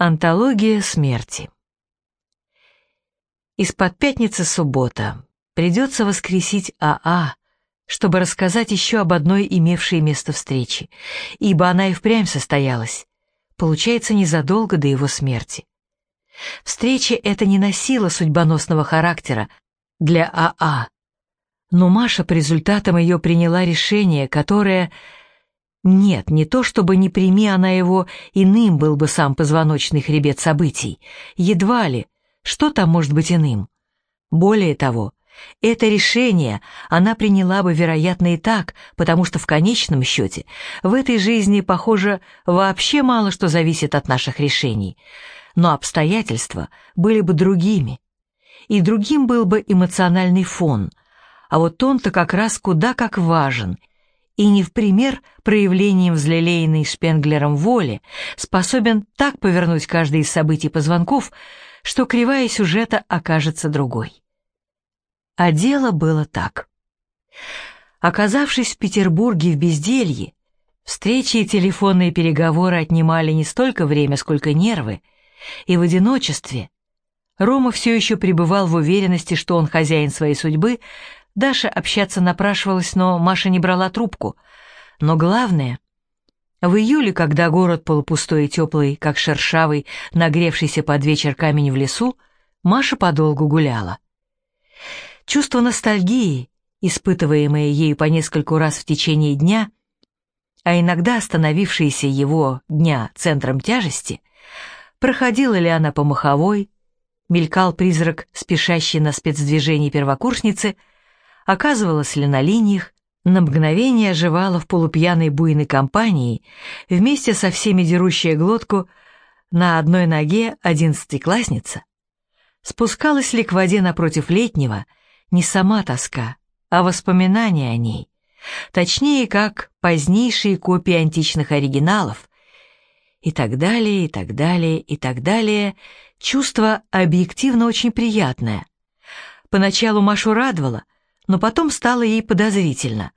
Антология смерти. Из-под пятницы суббота. Придется воскресить АА, чтобы рассказать еще об одной имевшей место встрече, ибо она и впрямь состоялась, получается, незадолго до его смерти. Встреча эта не носила судьбоносного характера для АА, но Маша по результатам ее приняла решение, которое нет, не то чтобы не прими она его, иным был бы сам позвоночный хребет событий. Едва ли. Что там может быть иным? Более того, это решение она приняла бы, вероятно, и так, потому что в конечном счете в этой жизни, похоже, вообще мало что зависит от наших решений. Но обстоятельства были бы другими. И другим был бы эмоциональный фон. А вот он-то как раз куда как важен, и не в пример проявлением взлелеянной Шпенглером воли способен так повернуть каждое из событий позвонков, что кривая сюжета окажется другой. А дело было так. Оказавшись в Петербурге в безделье, встречи и телефонные переговоры отнимали не столько время, сколько нервы, и в одиночестве Рома все еще пребывал в уверенности, что он хозяин своей судьбы, Даша общаться напрашивалась, но Маша не брала трубку. Но главное, в июле, когда город полупустой и теплый, как шершавый, нагревшийся под вечер камень в лесу, Маша подолгу гуляла. Чувство ностальгии, испытываемое ею по нескольку раз в течение дня, а иногда остановившееся его дня центром тяжести, проходила ли она по маховой, мелькал призрак, спешащий на спецдвижение первокурсницы — оказывалась ли на линиях, на мгновение оживала в полупьяной буйной компании, вместе со всеми дерущая глотку, на одной ноге одиннадцатиклассница. Спускалась ли к воде напротив летнего не сама тоска, а воспоминания о ней, точнее, как позднейшие копии античных оригиналов, и так далее, и так далее, и так далее, чувство объективно очень приятное. Поначалу Машу радовало, но потом стало ей подозрительно.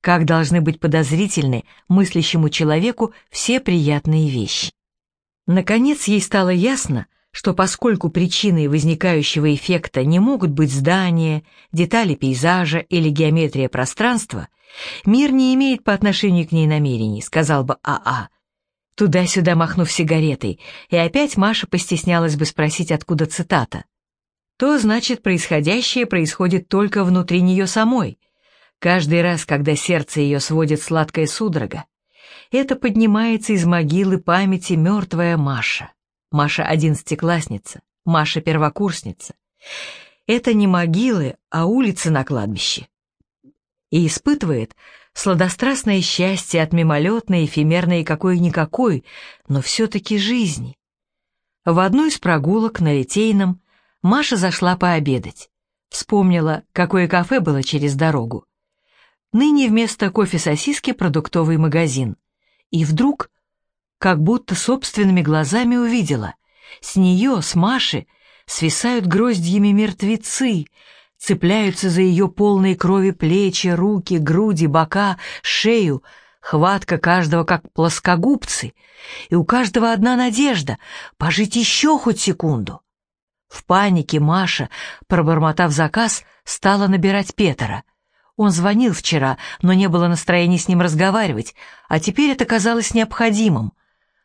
Как должны быть подозрительны мыслящему человеку все приятные вещи? Наконец ей стало ясно, что поскольку причиной возникающего эффекта не могут быть здания, детали пейзажа или геометрия пространства, мир не имеет по отношению к ней намерений, сказал бы АА. Туда-сюда махнув сигаретой, и опять Маша постеснялась бы спросить, откуда цитата то значит происходящее происходит только внутри нее самой. Каждый раз, когда сердце ее сводит сладкая судорога, это поднимается из могилы памяти мертвая Маша. Маша одиннадцатиклассница, Маша первокурсница. Это не могилы, а улицы на кладбище. И испытывает сладострастное счастье от мимолетной, эфемерной какой-никакой, но все-таки жизни. В одну из прогулок на Литейном Маша зашла пообедать. Вспомнила, какое кафе было через дорогу. Ныне вместо кофе-сосиски продуктовый магазин. И вдруг, как будто собственными глазами увидела, с нее, с Маши, свисают гроздьями мертвецы, цепляются за ее полные крови плечи, руки, груди, бока, шею, хватка каждого как плоскогубцы, и у каждого одна надежда — пожить еще хоть секунду. В панике Маша, пробормотав заказ, стала набирать Петера. Он звонил вчера, но не было настроения с ним разговаривать, а теперь это казалось необходимым.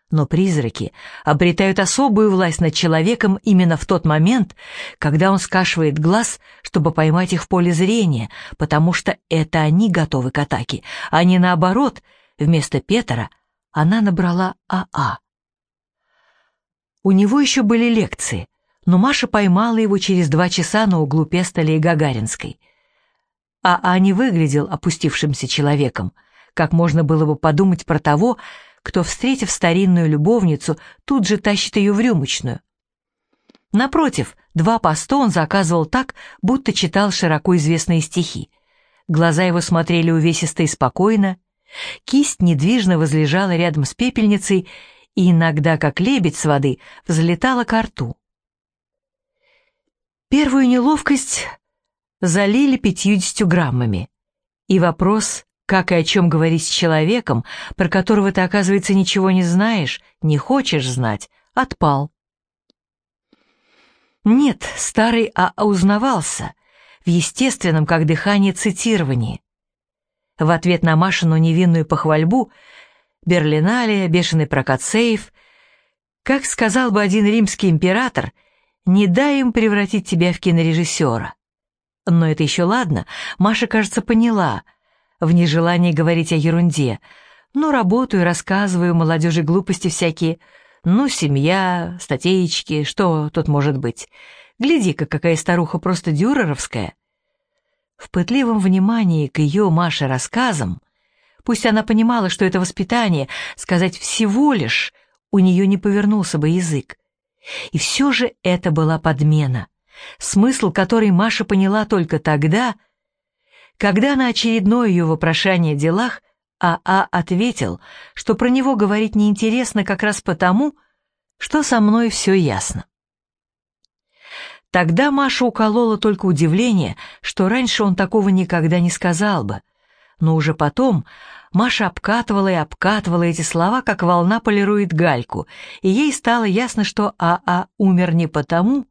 Но призраки обретают особую власть над человеком именно в тот момент, когда он скашивает глаз, чтобы поймать их в поле зрения, потому что это они готовы к атаке, а не наоборот, вместо Петера она набрала АА. У него еще были лекции, но Маша поймала его через два часа на углу Пестоля и Гагаринской. А А не выглядел опустившимся человеком, как можно было бы подумать про того, кто, встретив старинную любовницу, тут же тащит ее в рюмочную. Напротив, два поста он заказывал так, будто читал широко известные стихи. Глаза его смотрели увесисто и спокойно, кисть недвижно возлежала рядом с пепельницей и иногда, как лебедь с воды, взлетала ко рту. Первую неловкость залили пятьюдесятью граммами. И вопрос, как и о чем говорить с человеком, про которого ты, оказывается, ничего не знаешь, не хочешь знать, отпал. Нет, старый АА узнавался в естественном, как дыхание, цитировании. В ответ на Машину невинную похвальбу Берлиналия, бешеный Прокоцеев, как сказал бы один римский император, не дай им превратить тебя в кинорежиссера. Но это еще ладно, Маша, кажется, поняла, в нежелании говорить о ерунде. Ну, работаю, рассказываю молодежи глупости всякие. Ну, семья, статейки, что тут может быть? Гляди-ка, какая старуха просто дюреровская. В пытливом внимании к ее, Маше, рассказам, пусть она понимала, что это воспитание, сказать всего лишь, у нее не повернулся бы язык. И все же это была подмена, смысл которой Маша поняла только тогда, когда на очередное ее вопрошание о делах АА а ответил, что про него говорить неинтересно как раз потому, что со мной все ясно. Тогда Маша уколола только удивление, что раньше он такого никогда не сказал бы. Но уже потом Маша обкатывала и обкатывала эти слова, как волна полирует гальку, и ей стало ясно, что АА а умер не потому,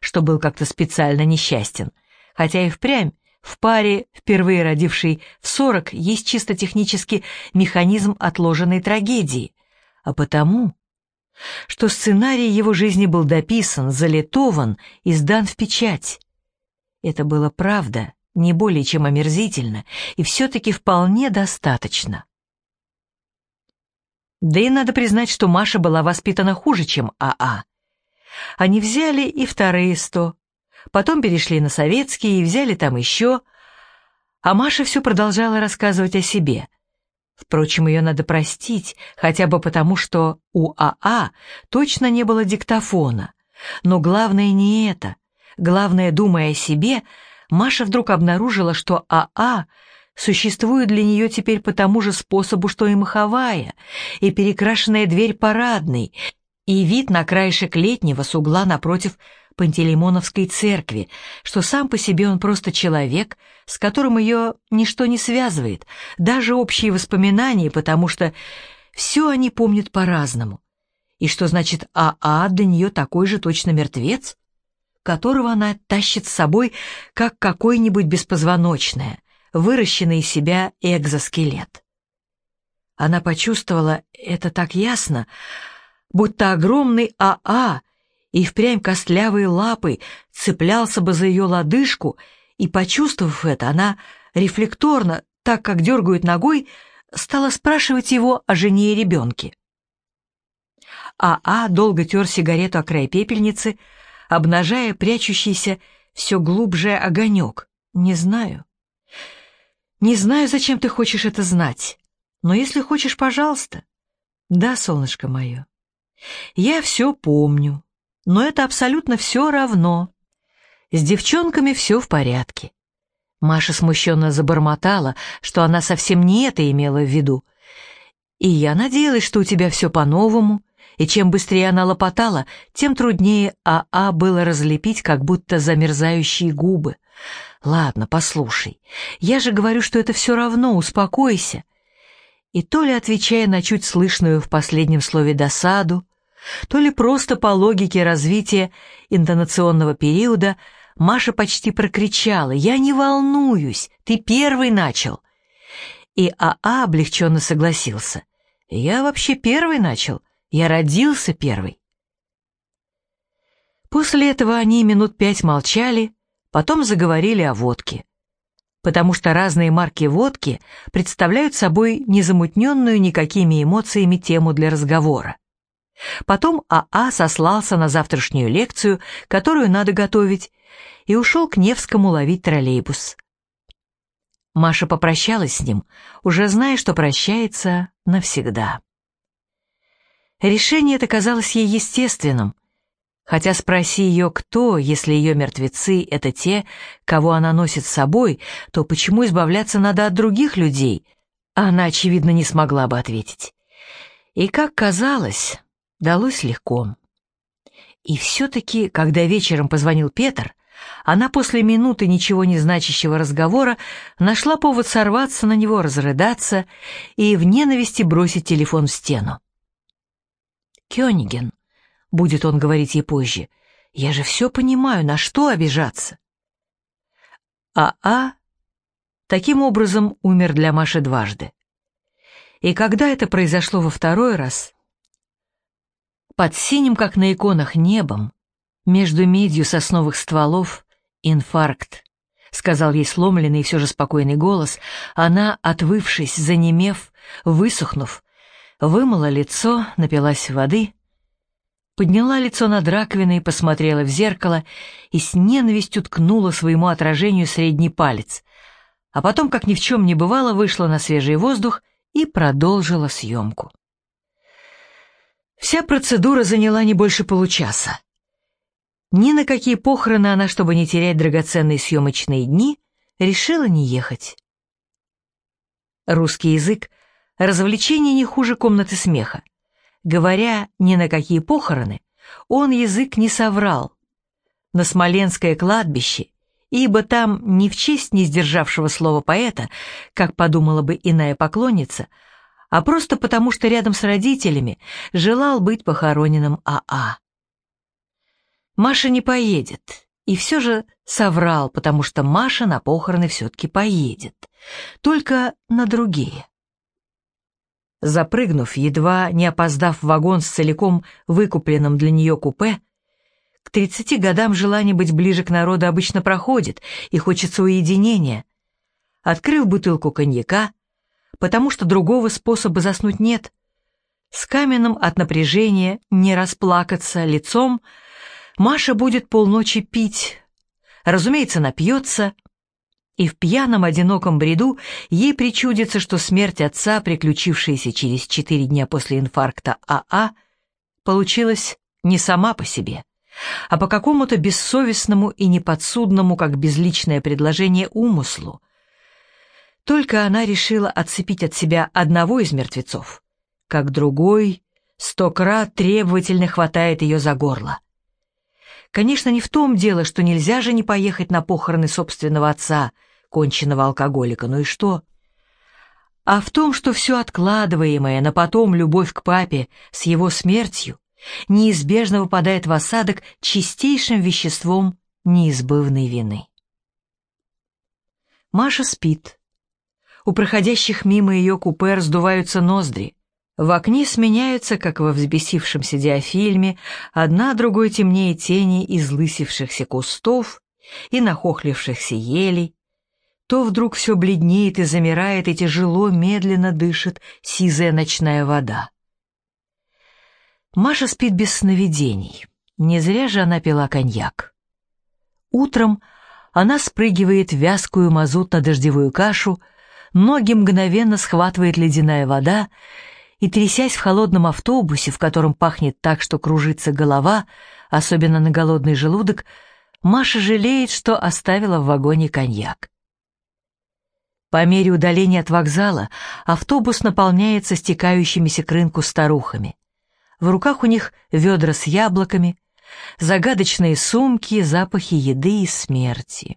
что был как-то специально несчастен, хотя и впрямь в паре, впервые родившей в 40, есть чисто технический механизм отложенной трагедии, а потому, что сценарий его жизни был дописан, залитован и сдан в печать. Это было правда, не более чем омерзительно, и все-таки вполне достаточно. Да и надо признать, что Маша была воспитана хуже, чем АА. Они взяли и вторые сто, потом перешли на советские и взяли там еще, а Маша все продолжала рассказывать о себе. Впрочем, ее надо простить, хотя бы потому, что у АА точно не было диктофона. Но главное не это. Главное, думая о себе, Маша вдруг обнаружила, что АА существует для нее теперь по тому же способу, что и маховая, и перекрашенная дверь парадной, и вид на краешек летнего с угла напротив Пантелеймоновской церкви, что сам по себе он просто человек, с которым ее ничто не связывает, даже общие воспоминания, потому что все они помнят по-разному. И что значит АА для нее такой же точно мертвец, которого она тащит с собой, как какой-нибудь беспозвоночное, выращенный из себя экзоскелет. Она почувствовала это так ясно, будто огромный АА и впрямь костлявой лапой цеплялся бы за ее лодыжку, и, почувствовав это, она рефлекторно, так как дергают ногой, стала спрашивать его о жене и ребенке. А А долго тер сигарету о край пепельницы, обнажая прячущийся все глубже огонек. «Не знаю. Не знаю, зачем ты хочешь это знать, но если хочешь, пожалуйста». «Да, солнышко мое, я все помню, но это абсолютно все равно. С девчонками все в порядке. Маша смущенно забормотала, что она совсем не это имела в виду. И я надеялась, что у тебя все по-новому, и чем быстрее она лопотала, тем труднее АА а было разлепить, как будто замерзающие губы. «Ладно, послушай, я же говорю, что это все равно, успокойся». И то ли отвечая на чуть слышную в последнем слове досаду, то ли просто по логике развития интонационного периода Маша почти прокричала «Я не волнуюсь, ты первый начал». И АА облегченно согласился. «Я вообще первый начал, я родился первый». После этого они минут пять молчали, потом заговорили о водке. Потому что разные марки водки представляют собой незамутненную никакими эмоциями тему для разговора. Потом АА а сослался на завтрашнюю лекцию, которую надо готовить, и ушел к Невскому ловить троллейбус. Маша попрощалась с ним, уже зная, что прощается навсегда. Решение это казалось ей естественным, хотя спроси ее, кто, если ее мертвецы — это те, кого она носит с собой, то почему избавляться надо от других людей, она, очевидно, не смогла бы ответить. И, как казалось, далось легко. И все-таки, когда вечером позвонил Петр, она после минуты ничего не значащего разговора нашла повод сорваться на него, разрыдаться и в ненависти бросить телефон в стену. «Кёниген, — будет он говорить ей позже. «Я же все понимаю, на что обижаться?» А А таким образом умер для Маши дважды. И когда это произошло во второй раз, под синим, как на иконах, небом, между медью сосновых стволов, инфаркт, сказал ей сломленный и все же спокойный голос, она, отвывшись, занемев, высохнув, вымыла лицо, напилась воды, подняла лицо над раковиной, посмотрела в зеркало и с ненавистью ткнула своему отражению средний палец, а потом, как ни в чем не бывало, вышла на свежий воздух и продолжила съемку. Вся процедура заняла не больше получаса. Ни на какие похороны она, чтобы не терять драгоценные съемочные дни, решила не ехать. Русский язык — развлечение не хуже комнаты смеха. Говоря ни на какие похороны, он язык не соврал. На Смоленское кладбище ибо там не в честь не сдержавшего слова поэта, как подумала бы иная поклонница, а просто потому, что рядом с родителями желал быть похороненным АА. А. Маша не поедет, и все же соврал, потому что Маша на похороны все-таки поедет, только на другие. Запрыгнув, едва не опоздав в вагон с целиком выкупленным для нее купе, к 30 годам желание быть ближе к народу обычно проходит, и хочется уединения. Открыв бутылку коньяка, потому что другого способа заснуть нет, с каменным от напряжения не расплакаться лицом, Маша будет полночи пить. Разумеется, напьется, и в пьяном одиноком бреду ей причудится, что смерть отца, приключившаяся через четыре дня после инфаркта АА, а, получилась не сама по себе а по какому-то бессовестному и неподсудному, как безличное предложение, умыслу. Только она решила отцепить от себя одного из мертвецов, как другой сто крат требовательно хватает ее за горло. Конечно, не в том дело, что нельзя же не поехать на похороны собственного отца, конченного алкоголика, ну и что? А в том, что все откладываемое на потом любовь к папе с его смертью неизбежно выпадает в осадок чистейшим веществом неизбывной вины. Маша спит. У проходящих мимо ее купе раздуваются ноздри. В окне сменяются, как во взбесившемся диафильме, одна другой темнее тени из лысившихся кустов и нахохлившихся елей. То вдруг все бледнеет и замирает, и тяжело, медленно дышит сизая ночная вода. Маша спит без сновидений. Не зря же она пила коньяк. Утром она спрыгивает вязкую мазутно-дождевую кашу, ноги мгновенно схватывает ледяная вода, и, трясясь в холодном автобусе, в котором пахнет так, что кружится голова, особенно на голодный желудок, Маша жалеет, что оставила в вагоне коньяк. По мере удаления от вокзала автобус наполняется стекающимися к рынку старухами. В руках у них ведра с яблоками, загадочные сумки, запахи еды и смерти.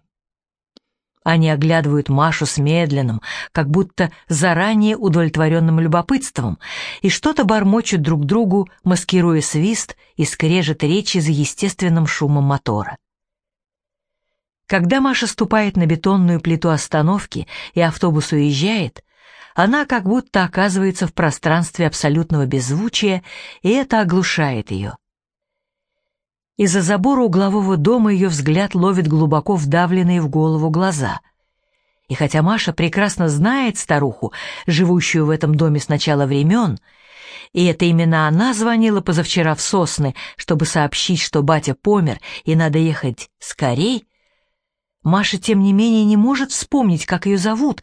Они оглядывают Машу с медленным, как будто заранее удовлетворенным любопытством, и что-то бормочут друг другу, маскируя свист и скрежет речи за естественным шумом мотора. Когда Маша ступает на бетонную плиту остановки и автобус уезжает, она как будто оказывается в пространстве абсолютного беззвучия, и это оглушает ее. Из-за забора углового дома ее взгляд ловит глубоко вдавленные в голову глаза. И хотя Маша прекрасно знает старуху, живущую в этом доме с начала времен, и это именно она звонила позавчера в Сосны, чтобы сообщить, что батя помер и надо ехать скорей, Маша, тем не менее, не может вспомнить, как ее зовут,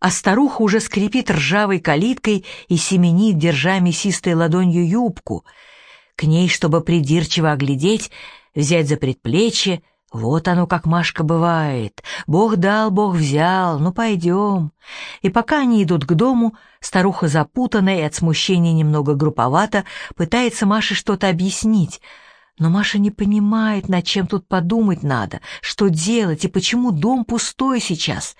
а старуха уже скрипит ржавой калиткой и семенит, держа мясистой ладонью юбку. К ней, чтобы придирчиво оглядеть, взять за предплечье, вот оно, как Машка бывает. Бог дал, Бог взял, ну пойдем. И пока они идут к дому, старуха запутанная и от смущения немного групповато пытается Маше что-то объяснить — но Маша не понимает, над чем тут подумать надо, что делать и почему дом пустой сейчас.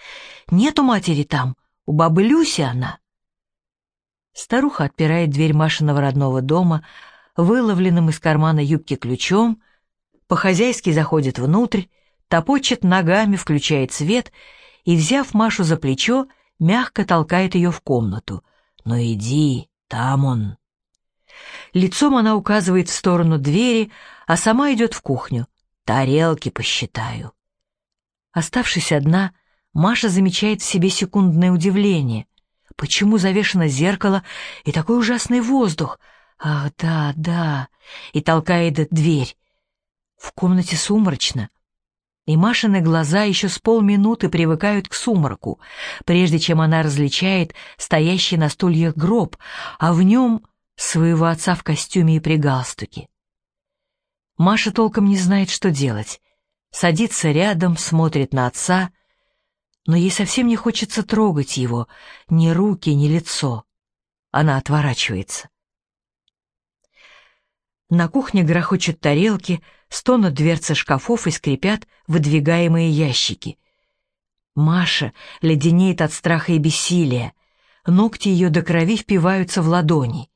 Нету матери там, у бабы Люси она. Старуха отпирает дверь Машиного родного дома, выловленным из кармана юбки ключом, по-хозяйски заходит внутрь, топочет ногами, включает свет и, взяв Машу за плечо, мягко толкает ее в комнату. «Ну иди, там он». Лицом она указывает в сторону двери, а сама идет в кухню. «Тарелки посчитаю». Оставшись одна, Маша замечает в себе секундное удивление. Почему завешено зеркало и такой ужасный воздух? Ах, да, да. И толкает дверь. В комнате сумрачно. И Машины глаза еще с полминуты привыкают к сумраку, прежде чем она различает стоящий на стульях гроб, а в нем своего отца в костюме и при галстуке. Маша толком не знает, что делать. Садится рядом, смотрит на отца, но ей совсем не хочется трогать его, ни руки, ни лицо. Она отворачивается. На кухне грохочут тарелки, стонут дверцы шкафов и скрипят выдвигаемые ящики. Маша леденеет от страха и бессилия. Ногти ее до крови впиваются в ладони.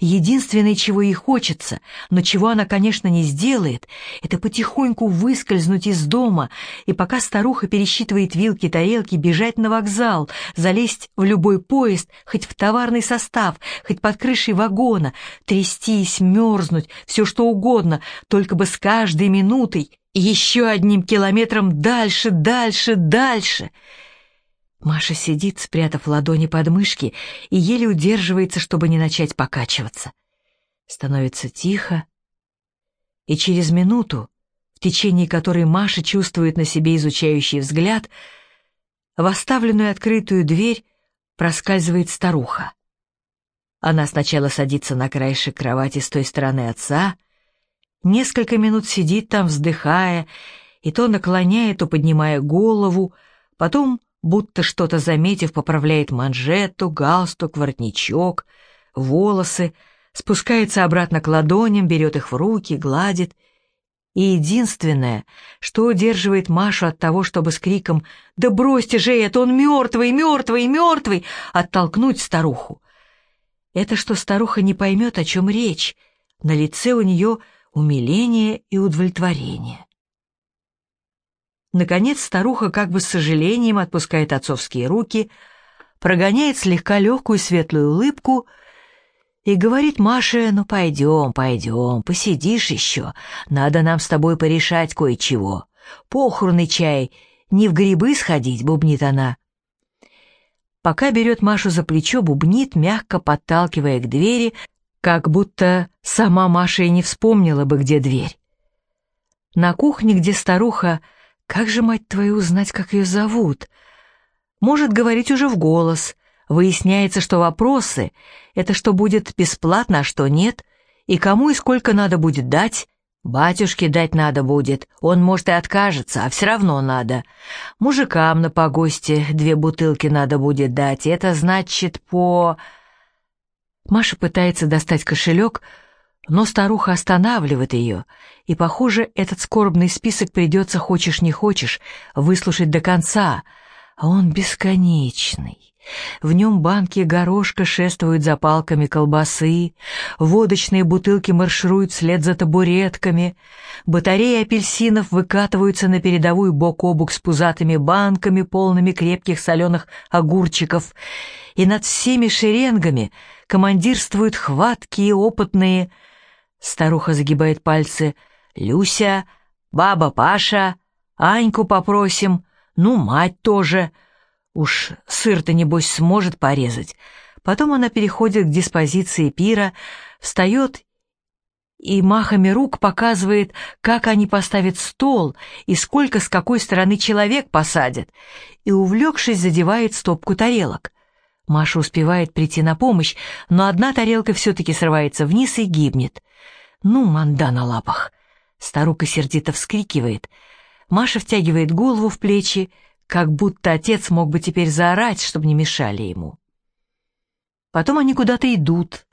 Единственное, чего ей хочется, но чего она, конечно, не сделает, это потихоньку выскользнуть из дома и пока старуха пересчитывает вилки, тарелки, бежать на вокзал, залезть в любой поезд, хоть в товарный состав, хоть под крышей вагона, трястись, мерзнуть, все что угодно, только бы с каждой минутой еще одним километром дальше, дальше, дальше — Маша сидит, спрятав ладони под мышки, и еле удерживается, чтобы не начать покачиваться. Становится тихо, и через минуту, в течение которой Маша чувствует на себе изучающий взгляд, в оставленную открытую дверь проскальзывает старуха. Она сначала садится на краешек кровати с той стороны отца, несколько минут сидит там, вздыхая, и то наклоняя, то поднимая голову, потом будто что-то заметив, поправляет манжету, галстук, воротничок, волосы, спускается обратно к ладоням, берет их в руки, гладит. И единственное, что удерживает Машу от того, чтобы с криком «Да бросьте же это, он мертвый, мертвый, мертвый!» оттолкнуть старуху. Это что старуха не поймет, о чем речь. На лице у нее умиление и удовлетворение. Наконец старуха как бы с сожалением отпускает отцовские руки, прогоняет слегка легкую светлую улыбку и говорит Маше, ну пойдем, пойдем, посидишь еще, надо нам с тобой порешать кое-чего. Похороны чай, не в грибы сходить, бубнит она. Пока берет Машу за плечо, бубнит, мягко подталкивая к двери, как будто сама Маша и не вспомнила бы, где дверь. На кухне, где старуха как же, мать твою, узнать, как ее зовут? Может говорить уже в голос. Выясняется, что вопросы — это что будет бесплатно, а что нет, и кому и сколько надо будет дать. Батюшке дать надо будет, он, может, и откажется, а все равно надо. Мужикам на погосте две бутылки надо будет дать, это значит по... Маша пытается достать кошелек, но старуха останавливает ее, и, похоже, этот скорбный список придется, хочешь не хочешь, выслушать до конца, а он бесконечный. В нем банки горошка шествуют за палками колбасы, водочные бутылки маршируют вслед за табуретками, батареи апельсинов выкатываются на передовую бок о бок с пузатыми банками, полными крепких соленых огурчиков, и над всеми шеренгами командирствуют хваткие опытные Старуха загибает пальцы. «Люся, баба Паша, Аньку попросим, ну, мать тоже. Уж сыр-то, небось, сможет порезать». Потом она переходит к диспозиции пира, встает и махами рук показывает, как они поставят стол и сколько с какой стороны человек посадят, и, увлекшись, задевает стопку тарелок. Маша успевает прийти на помощь, но одна тарелка все-таки срывается вниз и гибнет. «Ну, манда на лапах!» Старуха сердито вскрикивает. Маша втягивает голову в плечи, как будто отец мог бы теперь заорать, чтобы не мешали ему. Потом они куда-то идут.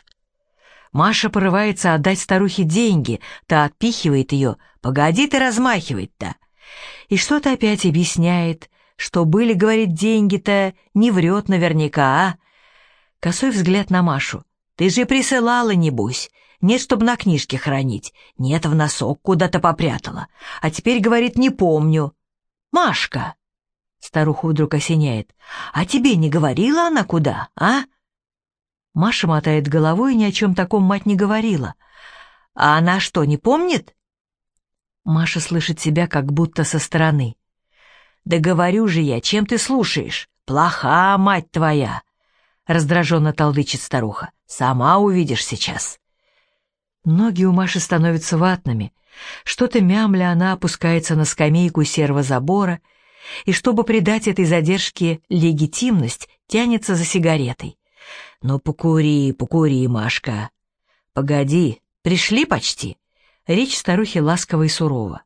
Маша порывается отдать старухе деньги, та отпихивает ее. «Погоди ты размахивать-то!» И что-то опять объясняет, что были, говорит, деньги-то, не врет наверняка, а? Косой взгляд на Машу. «Ты же присылала, небось, Нет, чтобы на книжке хранить. Нет, в носок куда-то попрятала. А теперь говорит, не помню. Машка!» Старуху вдруг осеняет. «А тебе не говорила она куда, а?» Маша мотает головой, ни о чем таком мать не говорила. «А она что, не помнит?» Маша слышит себя как будто со стороны. «Да говорю же я, чем ты слушаешь? Плоха, мать твоя!» Раздраженно толдычит старуха. «Сама увидишь сейчас». Ноги у Маши становятся ватными. Что-то мямля она опускается на скамейку серого забора и, чтобы придать этой задержке легитимность, тянется за сигаретой. «Ну, покури, покури, Машка!» «Погоди, пришли почти?» Речь старухи ласково и сурова.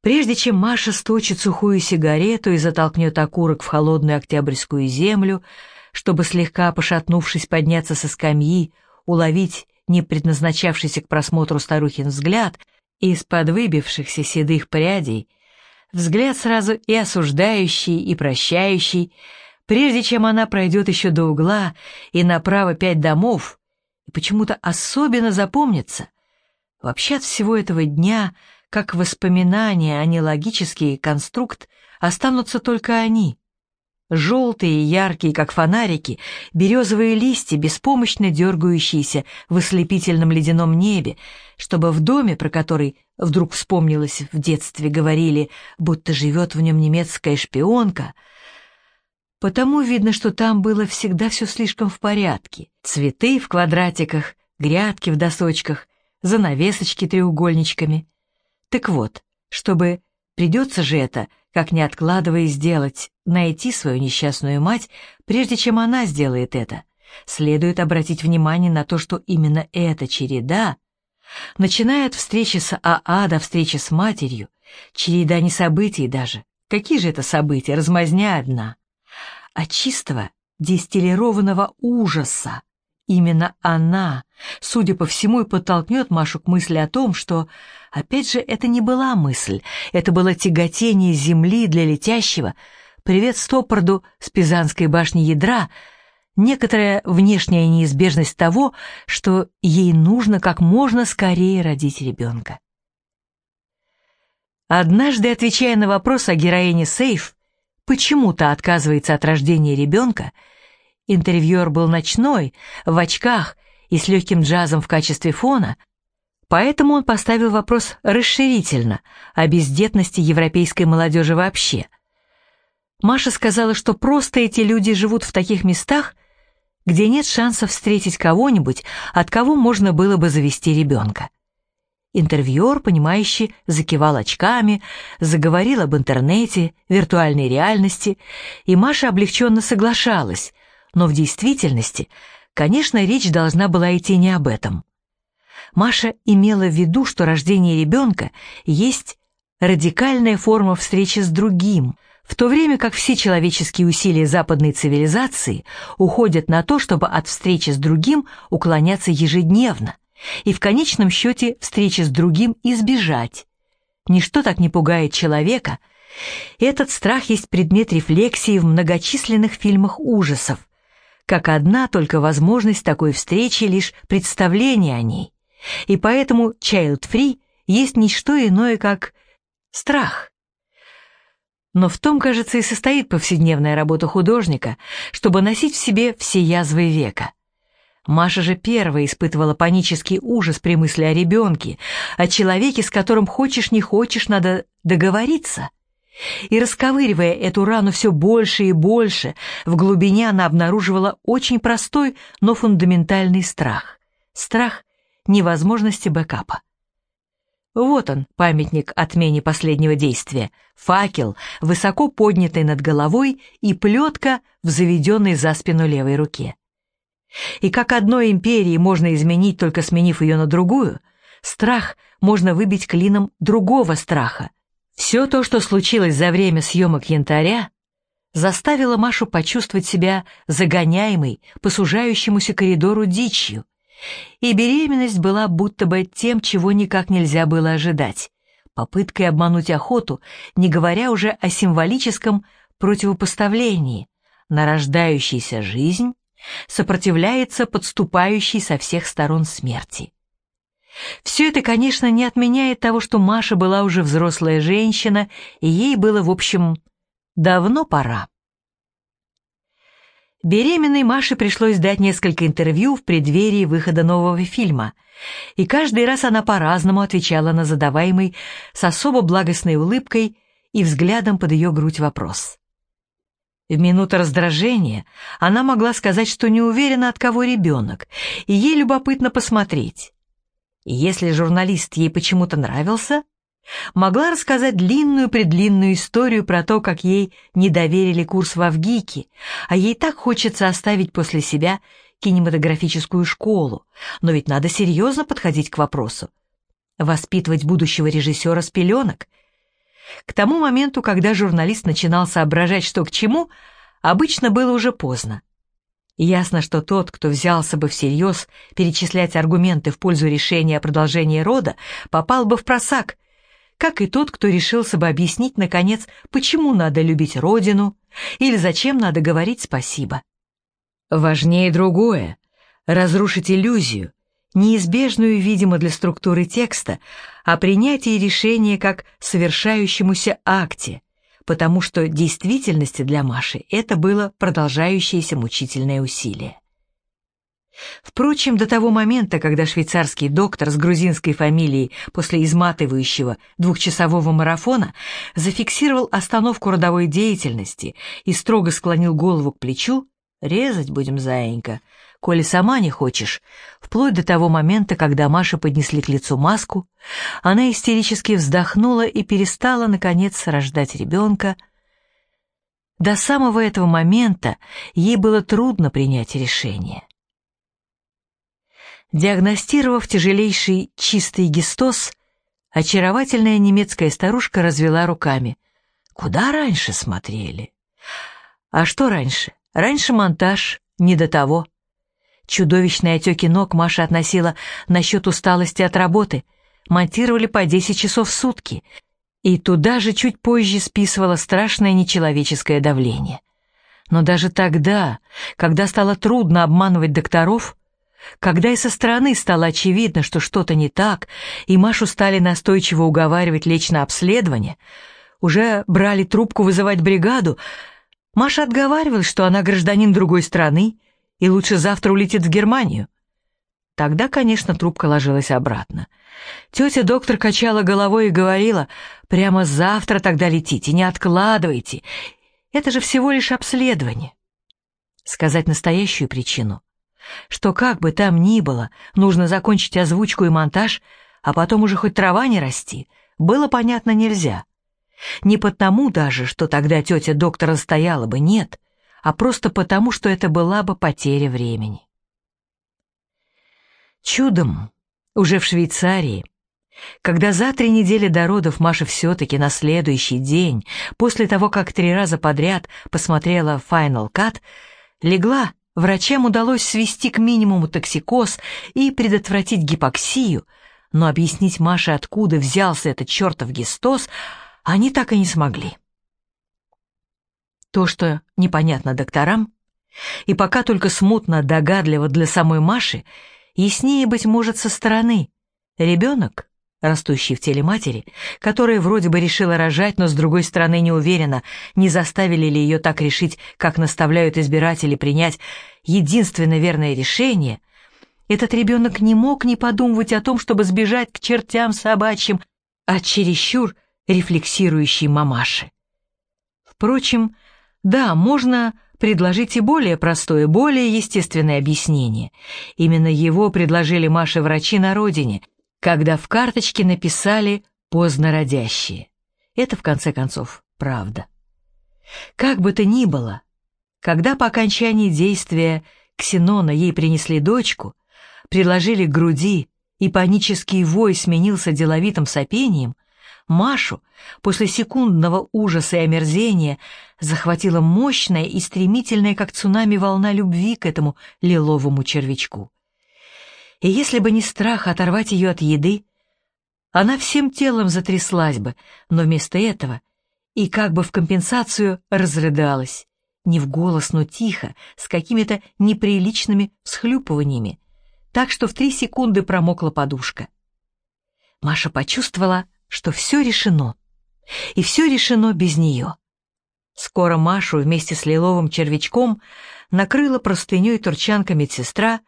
Прежде чем Маша сточит сухую сигарету и затолкнет окурок в холодную октябрьскую землю, чтобы, слегка пошатнувшись, подняться со скамьи, уловить не предназначавшийся к просмотру старухин взгляд, из-под выбившихся седых прядей, взгляд сразу и осуждающий, и прощающий, прежде чем она пройдет еще до угла и направо пять домов, и почему-то особенно запомнится, Вообще от всего этого дня, как воспоминания, а не логический конструкт, останутся только они. Желтые, яркие, как фонарики, березовые листья, беспомощно дергающиеся в ослепительном ледяном небе, чтобы в доме, про который вдруг вспомнилось в детстве, говорили, будто живет в нем немецкая шпионка, потому видно, что там было всегда все слишком в порядке. Цветы в квадратиках, грядки в досочках, занавесочки треугольничками. Так вот, чтобы придется же это, как не откладывая сделать, найти свою несчастную мать, прежде чем она сделает это, следует обратить внимание на то, что именно эта череда, начиная от встречи с АА до встречи с матерью, череда не событий даже, какие же это события, размазня одна, а чистого дистиллированного ужаса, Именно она, судя по всему, и подтолкнет Машу к мысли о том, что, опять же, это не была мысль, это было тяготение земли для летящего, привет Стопорду с Пизанской башни ядра, некоторая внешняя неизбежность того, что ей нужно как можно скорее родить ребенка. Однажды, отвечая на вопрос о героине Сейф, почему-то отказывается от рождения ребенка, Интервьюер был ночной, в очках и с легким джазом в качестве фона, поэтому он поставил вопрос расширительно о бездетности европейской молодежи вообще. Маша сказала, что просто эти люди живут в таких местах, где нет шанса встретить кого-нибудь, от кого можно было бы завести ребенка. Интервьюер, понимающий, закивал очками, заговорил об интернете, виртуальной реальности, и Маша облегченно соглашалась, но в действительности, конечно, речь должна была идти не об этом. Маша имела в виду, что рождение ребенка есть радикальная форма встречи с другим, в то время как все человеческие усилия западной цивилизации уходят на то, чтобы от встречи с другим уклоняться ежедневно и в конечном счете встречи с другим избежать. Ничто так не пугает человека. Этот страх есть предмет рефлексии в многочисленных фильмах ужасов, как одна только возможность такой встречи лишь представление о ней. И поэтому child-free есть не что иное, как страх. Но в том, кажется, и состоит повседневная работа художника, чтобы носить в себе все язвы века. Маша же первая испытывала панический ужас при мысли о ребенке, о человеке, с которым хочешь не хочешь, надо договориться. И расковыривая эту рану все больше и больше, в глубине она обнаруживала очень простой, но фундаментальный страх. Страх невозможности бэкапа. Вот он, памятник отмене последнего действия. Факел, высоко поднятый над головой и плетка в заведенной за спину левой руке. И как одной империи можно изменить, только сменив ее на другую, страх можно выбить клином другого страха, все то, что случилось за время съемок «Янтаря», заставило Машу почувствовать себя загоняемой по сужающемуся коридору дичью, и беременность была будто бы тем, чего никак нельзя было ожидать, попыткой обмануть охоту, не говоря уже о символическом противопоставлении на рождающаяся жизнь сопротивляется подступающей со всех сторон смерти. Все это, конечно, не отменяет того, что Маша была уже взрослая женщина, и ей было, в общем, давно пора. Беременной Маше пришлось дать несколько интервью в преддверии выхода нового фильма, и каждый раз она по-разному отвечала на задаваемый с особо благостной улыбкой и взглядом под ее грудь вопрос. В минуту раздражения она могла сказать, что не уверена, от кого ребенок, и ей любопытно посмотреть. Если журналист ей почему-то нравился, могла рассказать длинную-предлинную историю про то, как ей не доверили курс в Авгике, а ей так хочется оставить после себя кинематографическую школу, но ведь надо серьезно подходить к вопросу. Воспитывать будущего режиссера с пеленок — к тому моменту, когда журналист начинал соображать, что к чему, обычно было уже поздно. Ясно, что тот, кто взялся бы всерьез перечислять аргументы в пользу решения о продолжении рода, попал бы в просак, как и тот, кто решился бы объяснить, наконец, почему надо любить родину или зачем надо говорить спасибо. Важнее другое — разрушить иллюзию, неизбежную, видимо, для структуры текста, о принятии решения как совершающемуся акте, потому что действительности для Маши это было продолжающееся мучительное усилие. Впрочем, до того момента, когда швейцарский доктор с грузинской фамилией после изматывающего двухчасового марафона зафиксировал остановку родовой деятельности и строго склонил голову к плечу, «Резать будем, заинька», коли сама не хочешь, вплоть до того момента, когда Маше поднесли к лицу маску, она истерически вздохнула и перестала, наконец, рождать ребенка. До самого этого момента ей было трудно принять решение. Диагностировав тяжелейший чистый гистоз, очаровательная немецкая старушка развела руками. Куда раньше смотрели? А что раньше? Раньше монтаж, не до того. Чудовищные отеки ног Маша относила насчет усталости от работы. Монтировали по 10 часов в сутки. И туда же чуть позже списывала страшное нечеловеческое давление. Но даже тогда, когда стало трудно обманывать докторов, когда и со стороны стало очевидно, что что-то не так, и Машу стали настойчиво уговаривать лечь на обследование, уже брали трубку вызывать бригаду, Маша отговаривалась, что она гражданин другой страны, и лучше завтра улетит в Германию. Тогда, конечно, трубка ложилась обратно. Тетя доктор качала головой и говорила, прямо завтра тогда летите, не откладывайте. Это же всего лишь обследование. Сказать настоящую причину, что как бы там ни было, нужно закончить озвучку и монтаж, а потом уже хоть трава не расти, было понятно нельзя. Не потому даже, что тогда тетя доктора стояла бы, нет а просто потому, что это была бы потеря времени. Чудом, уже в Швейцарии, когда за три недели до родов Маша все-таки на следующий день, после того, как три раза подряд посмотрела Final Cut, легла, врачам удалось свести к минимуму токсикоз и предотвратить гипоксию, но объяснить Маше, откуда взялся этот чертов гистоз, они так и не смогли. То, что непонятно докторам, и пока только смутно догадливо для самой Маши, яснее, быть может, со стороны. Ребенок, растущий в теле матери, которая вроде бы решила рожать, но с другой стороны не уверена, не заставили ли ее так решить, как наставляют избиратели принять единственное верное решение, этот ребенок не мог не подумывать о том, чтобы сбежать к чертям собачьим от чересчур рефлексирующей мамаши. Впрочем, да, можно предложить и более простое, более естественное объяснение. Именно его предложили Маше врачи на родине, когда в карточке написали «поздно родящие». Это, в конце концов, правда. Как бы то ни было, когда по окончании действия Ксенона ей принесли дочку, приложили к груди, и панический вой сменился деловитым сопением, Машу после секундного ужаса и омерзения захватила мощная и стремительная, как цунами, волна любви к этому лиловому червячку. И если бы не страх оторвать ее от еды, она всем телом затряслась бы, но вместо этого и как бы в компенсацию разрыдалась, Не в голос, но тихо, с какими-то неприличными всхлюпываниями, так что в три секунды промокла подушка. Маша почувствовала, что все решено. И все решено без нее. Скоро Машу вместе с лиловым червячком накрыла простыней турчанка медсестра,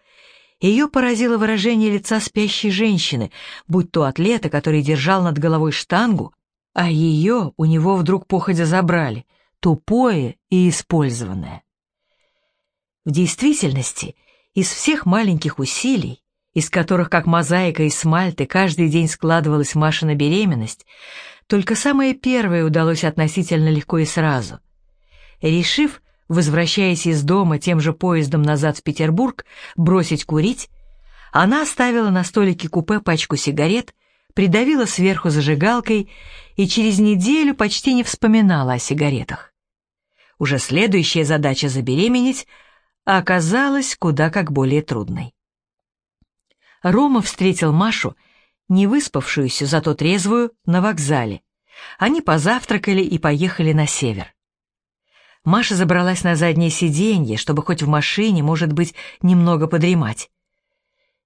ее поразило выражение лица спящей женщины, будь то атлета, который держал над головой штангу, а ее у него вдруг походя забрали, тупое и использованное. В действительности, из всех маленьких усилий, из которых, как мозаика из смальты, каждый день складывалась Машина беременность, только самое первое удалось относительно легко и сразу. Решив, возвращаясь из дома тем же поездом назад в Петербург, бросить курить, она оставила на столике купе пачку сигарет, придавила сверху зажигалкой и через неделю почти не вспоминала о сигаретах. Уже следующая задача забеременеть оказалась куда как более трудной. Рома встретил Машу, не выспавшуюся, зато трезвую, на вокзале. Они позавтракали и поехали на север. Маша забралась на заднее сиденье, чтобы хоть в машине, может быть, немного подремать.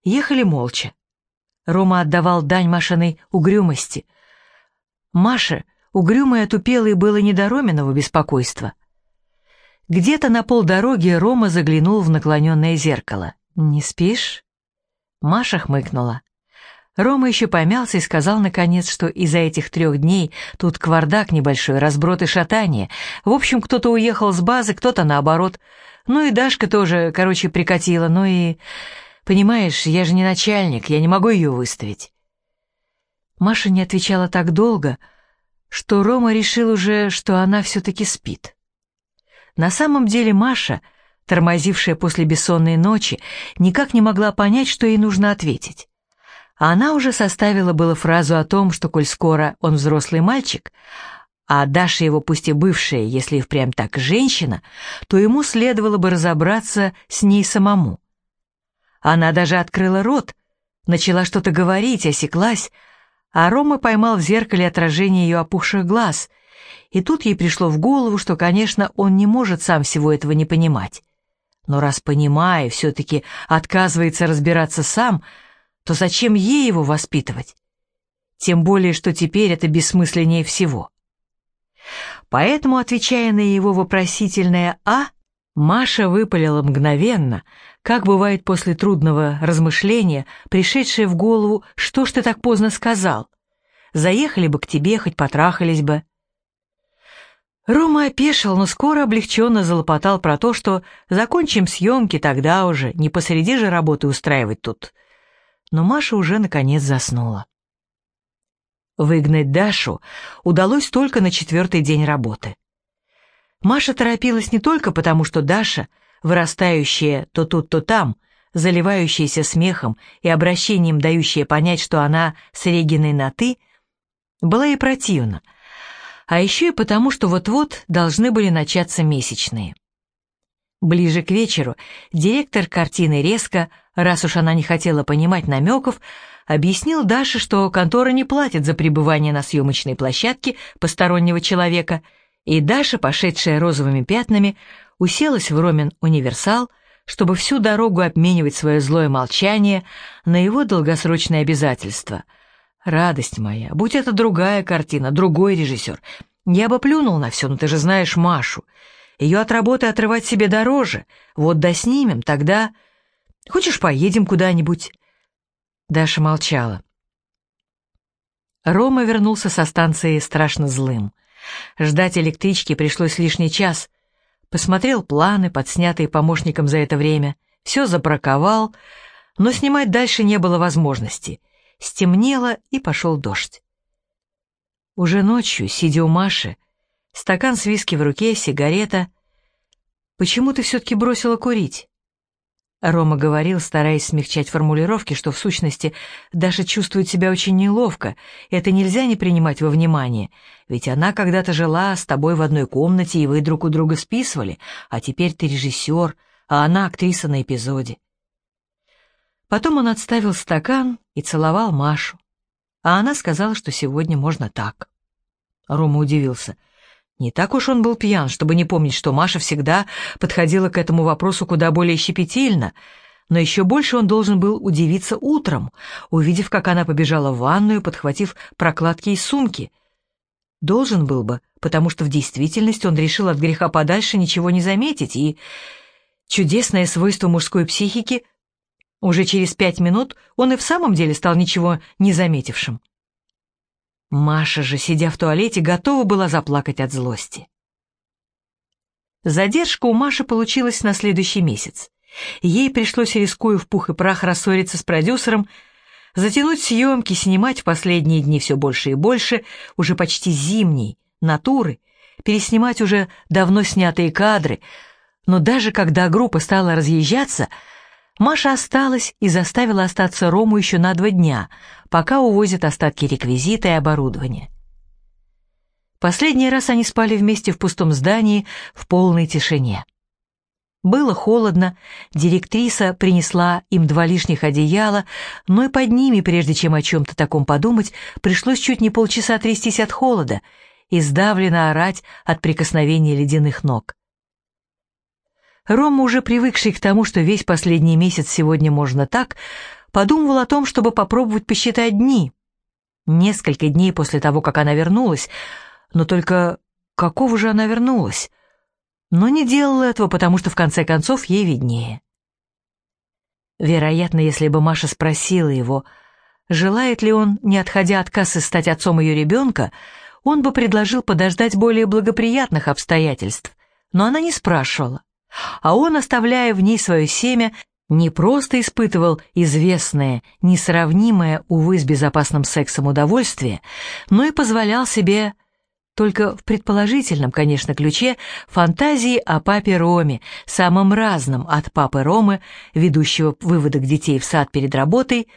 Ехали молча. Рома отдавал дань Машиной угрюмости. Маше, угрюмой отупелой, было не до Роминого беспокойства. Где-то на полдороги Рома заглянул в наклоненное зеркало. «Не спишь?» Маша хмыкнула. Рома еще помялся и сказал, наконец, что из-за этих трех дней тут квардак небольшой, разброд и шатание. В общем, кто-то уехал с базы, кто-то наоборот. Ну и Дашка тоже, короче, прикатила. Ну и... Понимаешь, я же не начальник, я не могу ее выставить. Маша не отвечала так долго, что Рома решил уже, что она все-таки спит. На самом деле Маша тормозившая после бессонной ночи, никак не могла понять, что ей нужно ответить. А она уже составила было фразу о том, что, коль скоро он взрослый мальчик, а Даша его пусть и бывшая, если и впрямь так женщина, то ему следовало бы разобраться с ней самому. Она даже открыла рот, начала что-то говорить, осеклась, а Рома поймал в зеркале отражение ее опухших глаз, и тут ей пришло в голову, что, конечно, он не может сам всего этого не понимать. Но раз понимая, все-таки отказывается разбираться сам, то зачем ей его воспитывать? Тем более, что теперь это бессмысленнее всего. Поэтому, отвечая на его вопросительное «а», Маша выпалила мгновенно, как бывает после трудного размышления, пришедшее в голову «что ж ты так поздно сказал?» Заехали бы к тебе, хоть потрахались бы. Рома опешил, но скоро облегченно залопотал про то, что закончим съемки тогда уже, не посреди же работы устраивать тут. Но Маша уже наконец заснула. Выгнать Дашу удалось только на четвертый день работы. Маша торопилась не только потому, что Даша, вырастающая то тут, то там, заливающаяся смехом и обращением дающая понять, что она с Региной на «ты», была и противна, а еще и потому, что вот-вот должны были начаться месячные. Ближе к вечеру директор картины резко, раз уж она не хотела понимать намеков, объяснил Даше, что контора не платит за пребывание на съемочной площадке постороннего человека, и Даша, пошедшая розовыми пятнами, уселась в Ромин универсал, чтобы всю дорогу обменивать свое злое молчание на его долгосрочные обязательства — Радость моя, будь это другая картина, другой режиссер. Я бы плюнул на все, но ты же знаешь Машу. Ее от работы отрывать себе дороже. Вот доснимем, тогда... Хочешь, поедем куда-нибудь?» Даша молчала. Рома вернулся со станции страшно злым. Ждать электрички пришлось лишний час. Посмотрел планы, подснятые помощником за это время, все забраковал, но снимать дальше не было возможности — Стемнело, и пошел дождь. Уже ночью, сидя у Маши, стакан с виски в руке, сигарета. «Почему ты все-таки бросила курить?» Рома говорил, стараясь смягчать формулировки, что в сущности Даша чувствует себя очень неловко, это нельзя не принимать во внимание, ведь она когда-то жила с тобой в одной комнате, и вы друг у друга списывали, а теперь ты режиссер, а она актриса на эпизоде. Потом он отставил стакан и целовал Машу, а она сказала, что сегодня можно так. Рома удивился. Не так уж он был пьян, чтобы не помнить, что Маша всегда подходила к этому вопросу куда более щепетильно, но еще больше он должен был удивиться утром, увидев, как она побежала в ванную, подхватив прокладки из сумки. Должен был бы, потому что в действительности он решил от греха подальше ничего не заметить, и чудесное свойство мужской психики уже через пять минут он и в самом деле стал ничего не заметившим. Маша же, сидя в туалете, готова была заплакать от злости. Задержка у Маши получилась на следующий месяц. Ей пришлось, рискуя в пух и прах, рассориться с продюсером, затянуть съемки, снимать в последние дни все больше и больше, уже почти зимней, натуры, переснимать уже давно снятые кадры. Но даже когда группа стала разъезжаться — Маша осталась и заставила остаться Рому еще на два дня, пока увозят остатки реквизита и оборудования. Последний раз они спали вместе в пустом здании в полной тишине. Было холодно, директриса принесла им два лишних одеяла, но и под ними, прежде чем о чем-то таком подумать, пришлось чуть не полчаса трястись от холода и сдавленно орать от прикосновения ледяных ног. Рома, уже привыкший к тому, что весь последний месяц сегодня можно так, подумывал о том, чтобы попробовать посчитать дни. Несколько дней после того, как она вернулась, но только какого же она вернулась? Но не делала этого, потому что в конце концов ей виднее. Вероятно, если бы Маша спросила его, желает ли он, не отходя от кассы, стать отцом ее ребенка, он бы предложил подождать более благоприятных обстоятельств, но она не спрашивала а он, оставляя в ней свое семя, не просто испытывал известное, несравнимое, увы, с безопасным сексом удовольствие, но и позволял себе, только в предположительном, конечно, ключе, фантазии о папе Роме, самом разном от папы Ромы, ведущего выводок детей в сад перед работой,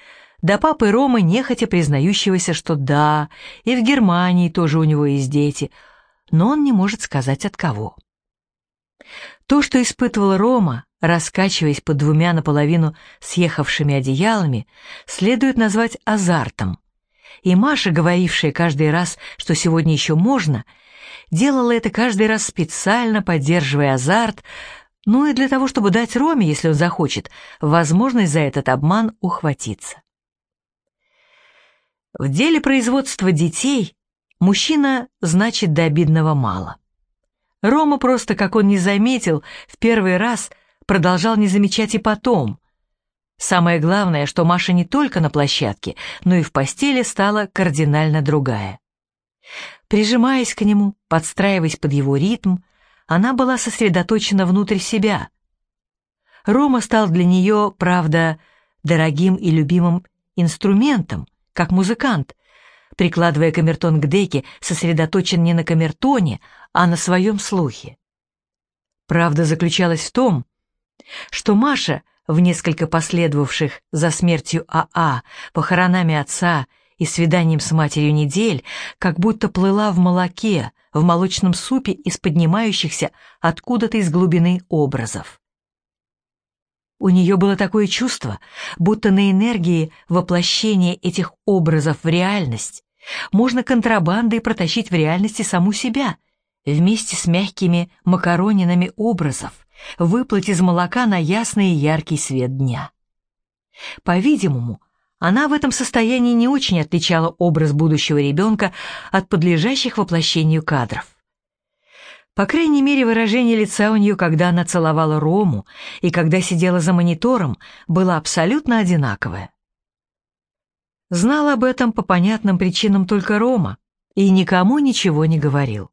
до папы Ромы, нехотя признающегося, что да, и в Германии тоже у него есть дети, но он не может сказать от кого. То, что испытывал Рома, раскачиваясь под двумя наполовину съехавшими одеялами, следует назвать азартом. И Маша, говорившая каждый раз, что сегодня еще можно, делала это каждый раз специально, поддерживая азарт, ну и для того, чтобы дать Роме, если он захочет, возможность за этот обман ухватиться. В деле производства детей мужчина значит до обидного мало. Рома просто, как он не заметил, в первый раз продолжал не замечать и потом. Самое главное, что Маша не только на площадке, но и в постели стала кардинально другая. Прижимаясь к нему, подстраиваясь под его ритм, она была сосредоточена внутрь себя. Рома стал для нее, правда, дорогим и любимым инструментом, как музыкант, прикладывая камертон к деке, сосредоточен не на камертоне, а на своем слухе. Правда заключалась в том, что Маша в несколько последовавших за смертью АА, а, похоронами отца и свиданием с матерью недель, как будто плыла в молоке, в молочном супе из поднимающихся откуда-то из глубины образов. У нее было такое чувство, будто на энергии воплощения этих образов в реальность можно контрабандой протащить в реальности саму себя, вместе с мягкими макаронинами образов, выплыть из молока на ясный и яркий свет дня. По-видимому, она в этом состоянии не очень отличала образ будущего ребенка от подлежащих воплощению кадров. По крайней мере, выражение лица у нее, когда она целовала Рому и когда сидела за монитором, было абсолютно одинаковое. Знал об этом по понятным причинам только Рома и никому ничего не говорил.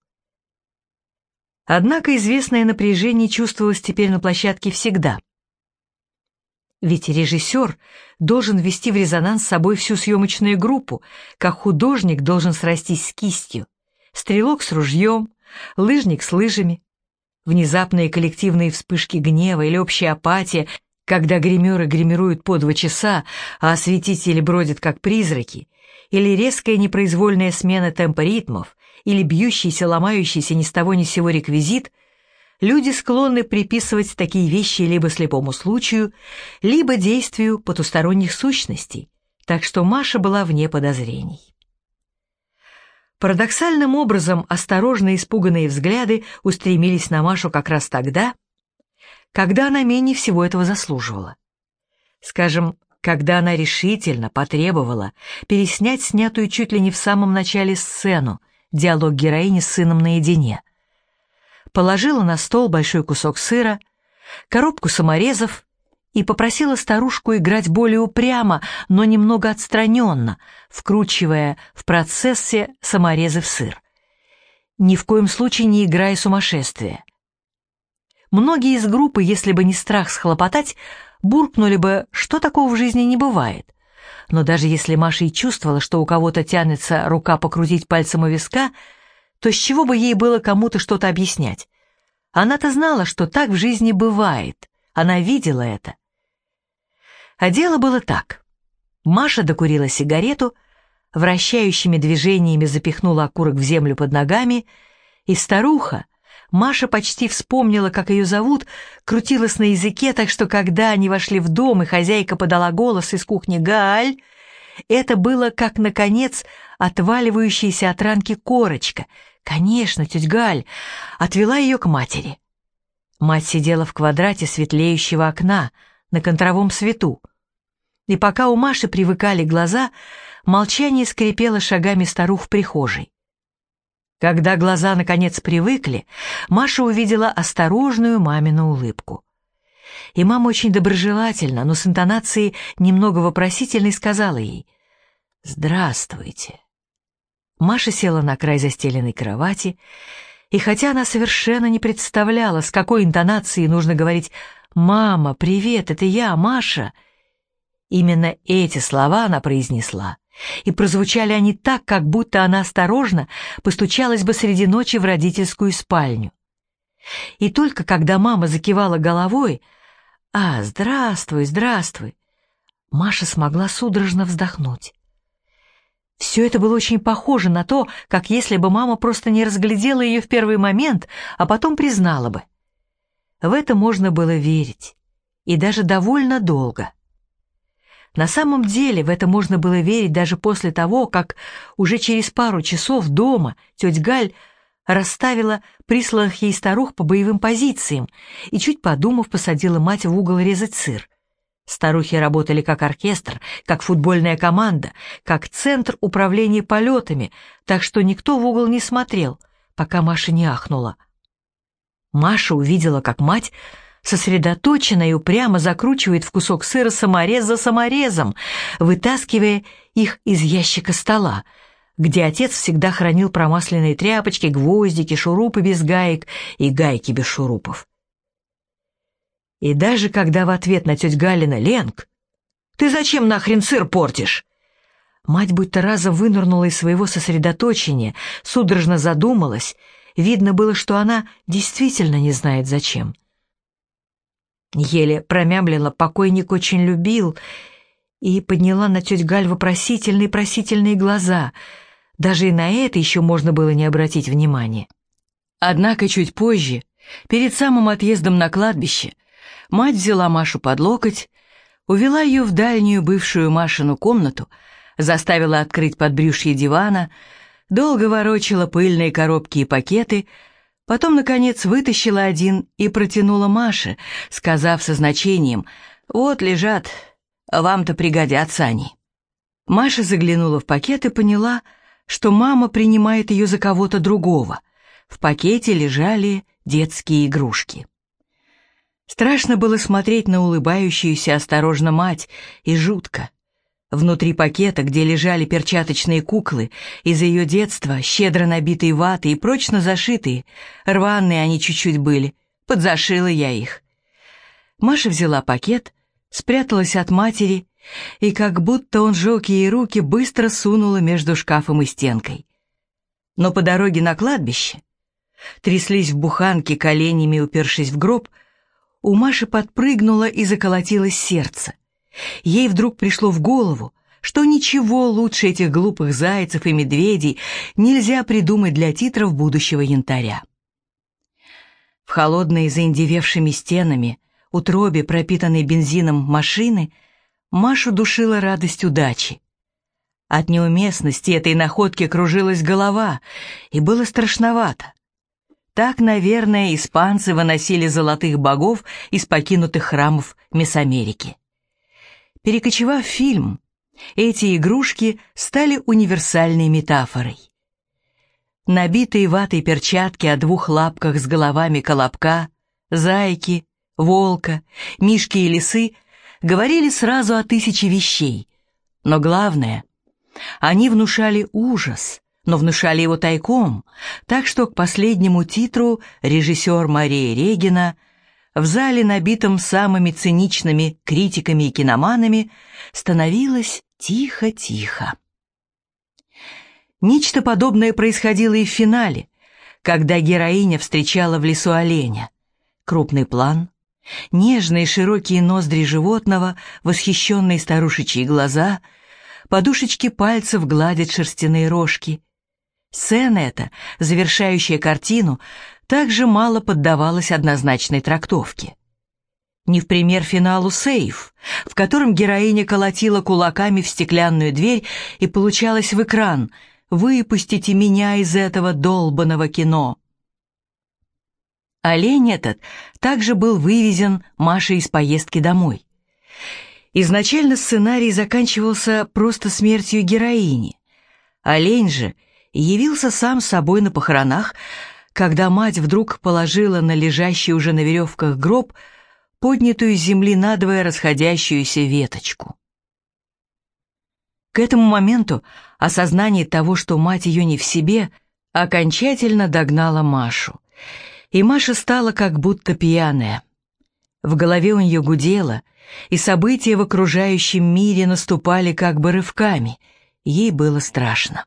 Однако известное напряжение чувствовалось теперь на площадке всегда. Ведь режиссер должен ввести в резонанс с собой всю съемочную группу, как художник должен срастись с кистью, стрелок с ружьем, лыжник с лыжами. Внезапные коллективные вспышки гнева или общая апатия когда гримеры гримируют по два часа, а осветители бродят как призраки, или резкая непроизвольная смена темпа ритмов, или бьющийся, ломающийся ни с того ни с сего реквизит, люди склонны приписывать такие вещи либо слепому случаю, либо действию потусторонних сущностей, так что Маша была вне подозрений. Парадоксальным образом осторожно испуганные взгляды устремились на Машу как раз тогда, когда она менее всего этого заслуживала. Скажем, когда она решительно потребовала переснять снятую чуть ли не в самом начале сцену, диалог героини с сыном наедине. Положила на стол большой кусок сыра, коробку саморезов и попросила старушку играть более упрямо, но немного отстраненно, вкручивая в процессе саморезы в сыр. Ни в коем случае не играя сумасшествие. Многие из группы, если бы не страх схлопотать, буркнули бы, что такого в жизни не бывает. Но даже если Маша и чувствовала, что у кого-то тянется рука покрутить пальцем у виска, то с чего бы ей было кому-то что-то объяснять? Она-то знала, что так в жизни бывает. Она видела это. А дело было так. Маша докурила сигарету, вращающими движениями запихнула окурок в землю под ногами, и старуха, Маша почти вспомнила, как ее зовут, крутилась на языке, так что когда они вошли в дом, и хозяйка подала голос из кухни «Галь», это было как, наконец, отваливающаяся от ранки корочка. Конечно, тетя Галь отвела ее к матери. Мать сидела в квадрате светлеющего окна на контровом свету. И пока у Маши привыкали глаза, молчание скрипело шагами старух в прихожей. Когда глаза наконец привыкли, Маша увидела осторожную мамину улыбку. И мама очень доброжелательно, но с интонацией немного вопросительной сказала ей «Здравствуйте». Маша села на край застеленной кровати, и хотя она совершенно не представляла, с какой интонацией нужно говорить «Мама, привет, это я, Маша», именно эти слова она произнесла и прозвучали они так, как будто она осторожно постучалась бы среди ночи в родительскую спальню. И только когда мама закивала головой «А, здравствуй, здравствуй», Маша смогла судорожно вздохнуть. Все это было очень похоже на то, как если бы мама просто не разглядела ее в первый момент, а потом признала бы. В это можно было верить, и даже довольно долго. На самом деле в это можно было верить даже после того, как уже через пару часов дома тетя Галь расставила присланных ей старух по боевым позициям и, чуть подумав, посадила мать в угол резать сыр. Старухи работали как оркестр, как футбольная команда, как центр управления полетами, так что никто в угол не смотрел, пока Маша не ахнула. Маша увидела, как мать сосредоточенно и упрямо закручивает в кусок сыра саморез за саморезом, вытаскивая их из ящика стола, где отец всегда хранил промасленные тряпочки, гвоздики, шурупы без гаек и гайки без шурупов. И даже когда в ответ на тетя Галина «Ленк, ты зачем нахрен сыр портишь?» Мать будто разом вынырнула из своего сосредоточения, судорожно задумалась. Видно было, что она действительно не знает зачем. Еле промямлила, покойник очень любил, и подняла на теть Галь вопросительные-просительные глаза. Даже и на это еще можно было не обратить внимания. Однако чуть позже, перед самым отъездом на кладбище, мать взяла Машу под локоть, увела ее в дальнюю бывшую Машину комнату, заставила открыть подбрюшье дивана, долго ворочала пыльные коробки и пакеты — Потом, наконец, вытащила один и протянула Маше, сказав со значением «Вот лежат, вам-то пригодятся они». Маша заглянула в пакет и поняла, что мама принимает ее за кого-то другого. В пакете лежали детские игрушки. Страшно было смотреть на улыбающуюся осторожно мать, и жутко. Внутри пакета, где лежали перчаточные куклы, из ее детства, щедро набитые ватой и прочно зашитые, рваные они чуть-чуть были, подзашила я их. Маша взяла пакет, спряталась от матери и, как будто он жег ей руки, быстро сунула между шкафом и стенкой. Но по дороге на кладбище тряслись в буханке коленями, упершись в гроб, у Маши подпрыгнуло и заколотилось сердце. Ей вдруг пришло в голову, что ничего лучше этих глупых зайцев и медведей нельзя придумать для титров будущего янтаря. В холодной заиндевевшими стенами, утробе, пропитанной бензином машины, Машу душила радость удачи. От неуместности этой находки кружилась голова, и было страшновато. Так, наверное, испанцы выносили золотых богов из покинутых храмов Месамерики. Перекочевав фильм, эти игрушки стали универсальной метафорой. Набитые ватой перчатки о двух лапках с головами колобка, зайки, волка, мишки и лисы говорили сразу о тысяче вещей. Но главное, они внушали ужас, но внушали его тайком, так что к последнему титру режиссер Мария Регина в зале, набитом самыми циничными критиками и киноманами, становилось тихо-тихо. Нечто подобное происходило и в финале, когда героиня встречала в лесу оленя. Крупный план, нежные широкие ноздри животного, восхищенные старушечьи глаза, подушечки пальцев гладят шерстяные рожки — Сцена эта, завершающая картину, также мало поддавалась однозначной трактовке. Не в пример финалу «Сейф», в котором героиня колотила кулаками в стеклянную дверь и получалось в экран «Выпустите меня из этого долбанного кино». Олень этот также был вывезен Машей из поездки домой. Изначально сценарий заканчивался просто смертью героини. Олень же — явился сам собой на похоронах, когда мать вдруг положила на лежащий уже на веревках гроб поднятую с земли надвое расходящуюся веточку. К этому моменту осознание того, что мать ее не в себе, окончательно догнало Машу, и Маша стала как будто пьяная. В голове у нее гудело, и события в окружающем мире наступали как бы рывками, ей было страшно.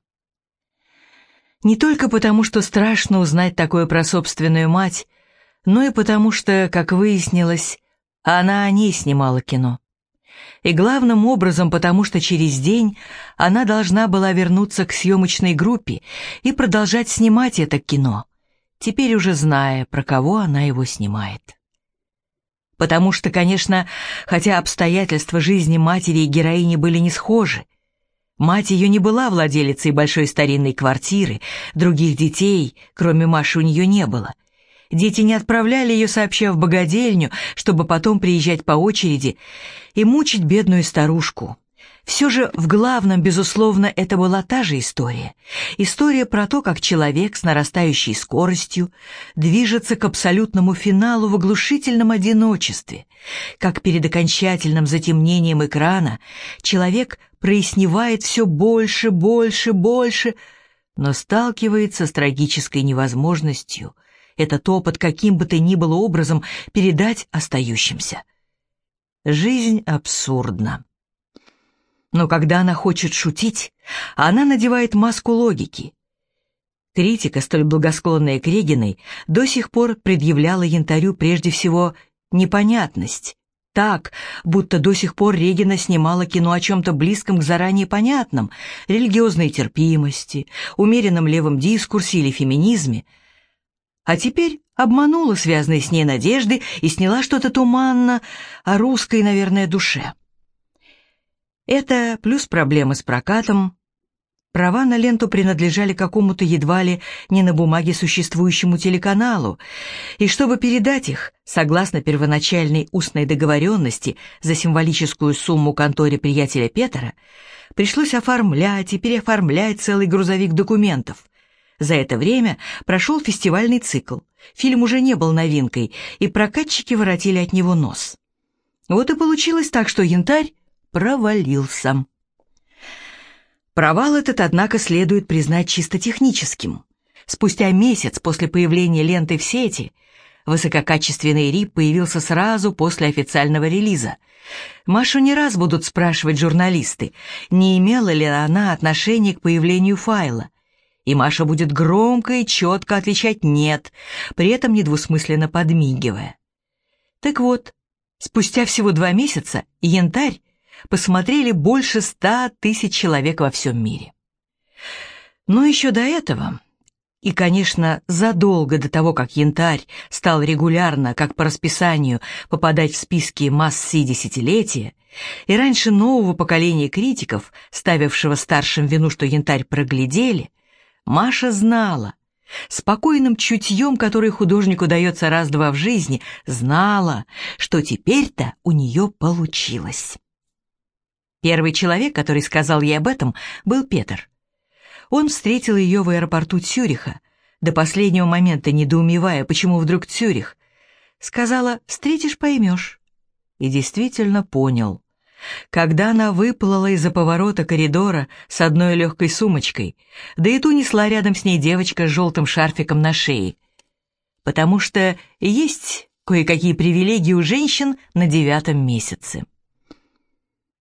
Не только потому, что страшно узнать такое про собственную мать, но и потому что, как выяснилось, она о ней снимала кино. И главным образом потому, что через день она должна была вернуться к съемочной группе и продолжать снимать это кино, теперь уже зная, про кого она его снимает. Потому что, конечно, хотя обстоятельства жизни матери и героини были не схожи, Мать ее не была владелицей большой старинной квартиры, других детей, кроме Маши, у нее не было. Дети не отправляли ее сообща в богадельню, чтобы потом приезжать по очереди и мучить бедную старушку. Все же в главном, безусловно, это была та же история. История про то, как человек с нарастающей скоростью движется к абсолютному финалу в оглушительном одиночестве, как перед окончательным затемнением экрана человек проясневает все больше, больше, больше, но сталкивается с трагической невозможностью этот опыт каким бы то ни было образом передать остающимся. Жизнь абсурдна. Но когда она хочет шутить, она надевает маску логики. Критика, столь благосклонная к Региной, до сих пор предъявляла янтарю прежде всего непонятность. Так, будто до сих пор Регина снимала кино о чем-то близком к заранее понятном, религиозной терпимости, умеренном левом дискурсе или феминизме. А теперь обманула связанные с ней надежды и сняла что-то туманно о русской, наверное, душе. Это плюс проблемы с прокатом. Права на ленту принадлежали какому-то едва ли не на бумаге существующему телеканалу, и чтобы передать их, согласно первоначальной устной договоренности за символическую сумму конторе приятеля Петера, пришлось оформлять и переоформлять целый грузовик документов. За это время прошел фестивальный цикл, фильм уже не был новинкой, и прокатчики воротили от него нос. Вот и получилось так, что «Янтарь» провалился. Провал этот, однако, следует признать чисто техническим. Спустя месяц после появления ленты в сети высококачественный рип появился сразу после официального релиза. Машу не раз будут спрашивать журналисты, не имела ли она отношения к появлению файла. И Маша будет громко и четко отвечать «нет», при этом недвусмысленно подмигивая. Так вот, спустя всего два месяца «Янтарь» посмотрели больше ста тысяч человек во всем мире. Но еще до этого, и, конечно, задолго до того, как «Янтарь» стал регулярно, как по расписанию, попадать в списки масс-си десятилетия, И раньше нового поколения критиков, ставившего старшим вину, что янтарь проглядели, Маша знала, спокойным чутьем, который художнику дается раз-два в жизни, знала, что теперь-то у нее получилось. Первый человек, который сказал ей об этом, был Петр. Он встретил ее в аэропорту Цюриха, до последнего момента недоумевая, почему вдруг Цюрих. Сказала «встретишь, поймешь». И действительно понял. Когда она выплыла из-за поворота коридора с одной легкой сумочкой, да и ту несла рядом с ней девочка с желтым шарфиком на шее. Потому что есть кое-какие привилегии у женщин на девятом месяце.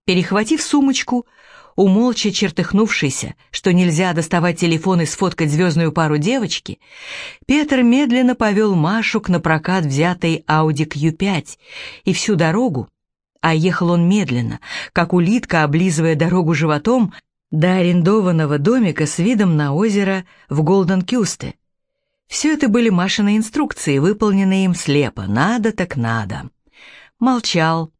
Перехватив сумочку, умолча чертыхнувшийся, что нельзя доставать телефон и сфоткать звездную пару девочки, Петр медленно повел Машу к напрокат взятой Audi Q5, и всю дорогу, а ехал он медленно, как улитка, облизывая дорогу животом, до арендованного домика с видом на озеро в Голден-Кюсте. Все это были Машины инструкции, выполненные им слепо, надо так надо. Молчал,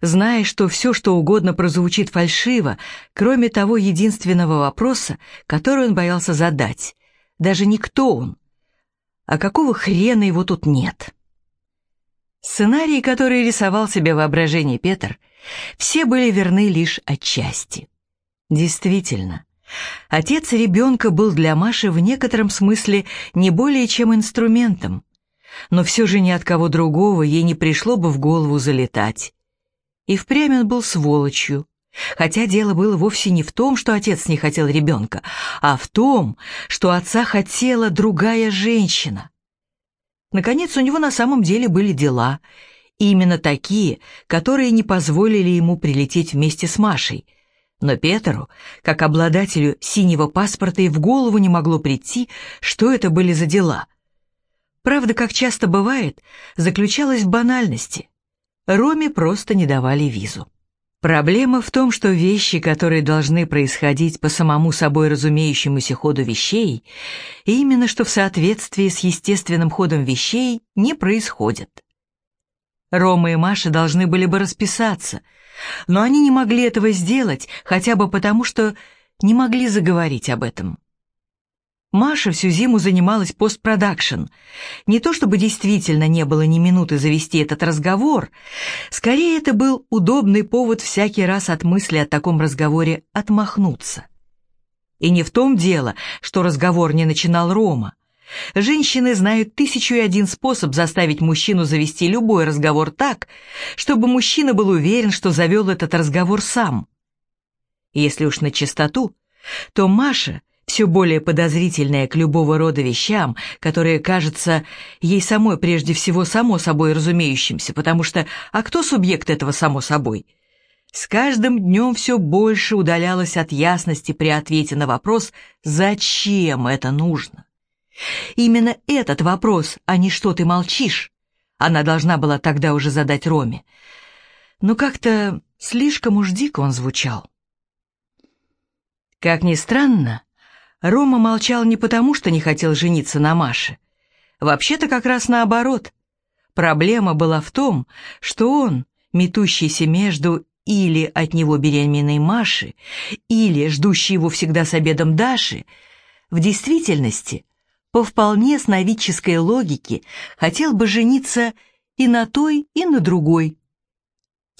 зная, что все, что угодно прозвучит фальшиво, кроме того единственного вопроса, который он боялся задать. Даже не кто он, а какого хрена его тут нет. Сценарии, которые рисовал себе воображение Петр, все были верны лишь отчасти. Действительно, отец ребенка был для Маши в некотором смысле не более чем инструментом, но все же ни от кого другого ей не пришло бы в голову залетать. И впрямь он был сволочью. Хотя дело было вовсе не в том, что отец не хотел ребенка, а в том, что отца хотела другая женщина. Наконец, у него на самом деле были дела, именно такие, которые не позволили ему прилететь вместе с Машей. Но Петру, как обладателю синего паспорта, и в голову не могло прийти, что это были за дела. Правда, как часто бывает, заключалась в банальности. Роме просто не давали визу. Проблема в том, что вещи, которые должны происходить по самому собой разумеющемуся ходу вещей, именно что в соответствии с естественным ходом вещей не происходят. Рома и Маша должны были бы расписаться, но они не могли этого сделать, хотя бы потому, что не могли заговорить об этом. Маша всю зиму занималась постпродакшн. Не то чтобы действительно не было ни минуты завести этот разговор, скорее это был удобный повод всякий раз от мысли о таком разговоре отмахнуться. И не в том дело, что разговор не начинал Рома. Женщины знают тысячу и один способ заставить мужчину завести любой разговор так, чтобы мужчина был уверен, что завел этот разговор сам. Если уж на чистоту, то Маша все более подозрительная к любого рода вещам, которые кажутся ей самой прежде всего само собой разумеющимся, потому что «а кто субъект этого само собой?» С каждым днем все больше удалялась от ясности при ответе на вопрос «зачем это нужно?». Именно этот вопрос, а не «что ты молчишь?», она должна была тогда уже задать Роме. Но как-то слишком уж дико он звучал. Как ни странно, Рома молчал не потому, что не хотел жениться на Маше. Вообще-то как раз наоборот. Проблема была в том, что он, метущийся между или от него беременной Маши, или ждущий его всегда с обедом Даши, в действительности, по вполне сновидческой логике, хотел бы жениться и на той, и на другой.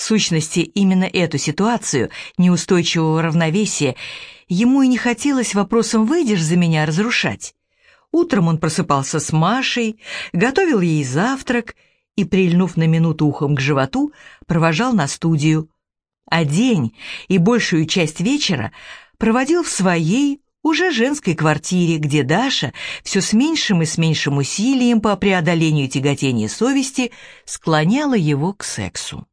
В сущности, именно эту ситуацию неустойчивого равновесия Ему и не хотелось вопросом «выйдешь за меня» разрушать. Утром он просыпался с Машей, готовил ей завтрак и, прильнув на минуту ухом к животу, провожал на студию. А день и большую часть вечера проводил в своей, уже женской квартире, где Даша все с меньшим и с меньшим усилием по преодолению тяготения совести склоняла его к сексу.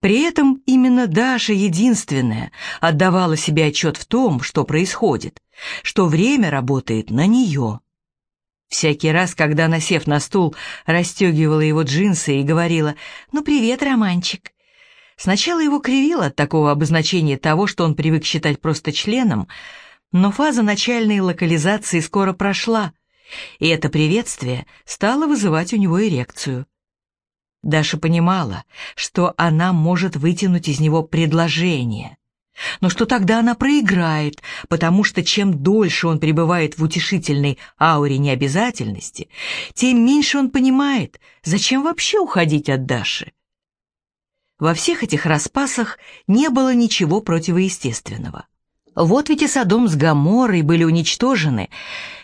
При этом именно Даша единственная отдавала себе отчет в том, что происходит, что время работает на нее. Всякий раз, когда, насев на стул, расстегивала его джинсы и говорила «Ну, привет, романчик», сначала его кривило от такого обозначения того, что он привык считать просто членом, но фаза начальной локализации скоро прошла, и это приветствие стало вызывать у него эрекцию. Даша понимала, что она может вытянуть из него предложение, но что тогда она проиграет, потому что чем дольше он пребывает в утешительной ауре необязательности, тем меньше он понимает, зачем вообще уходить от Даши. Во всех этих распасах не было ничего противоестественного. Вот ведь и Содом с Гоморрой были уничтожены